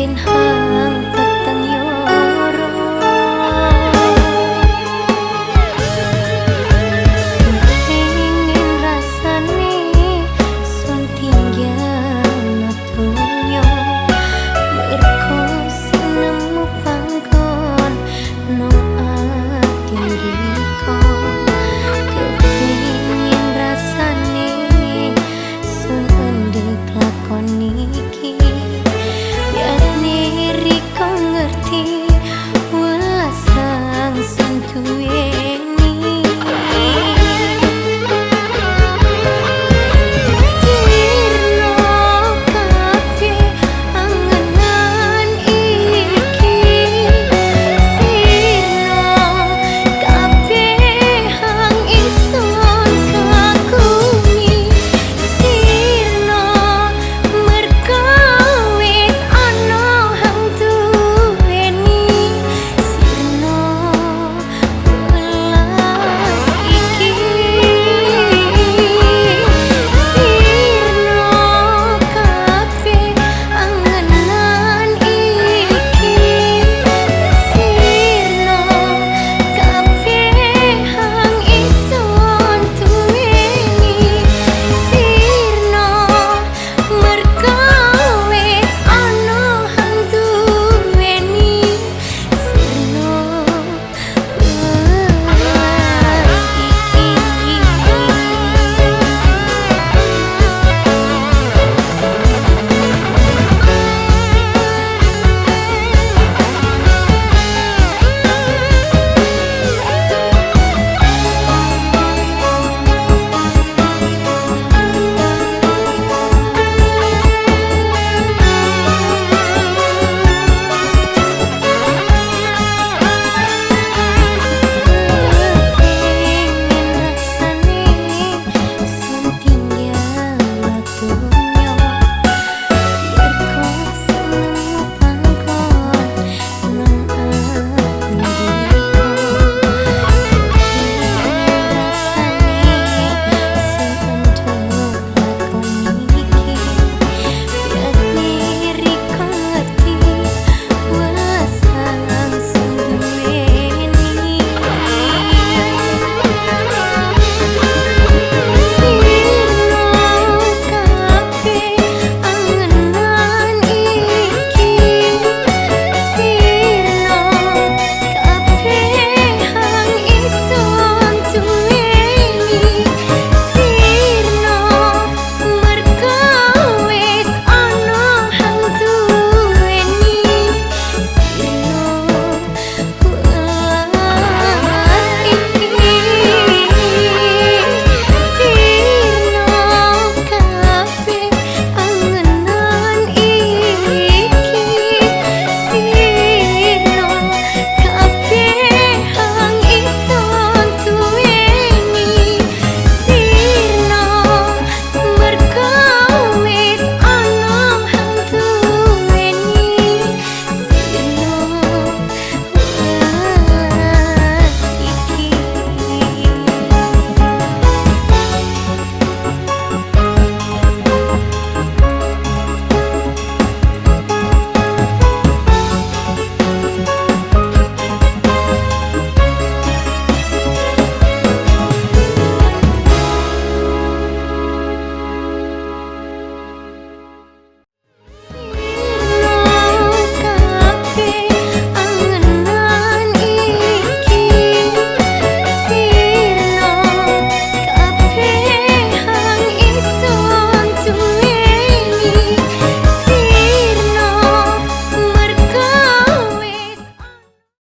can her.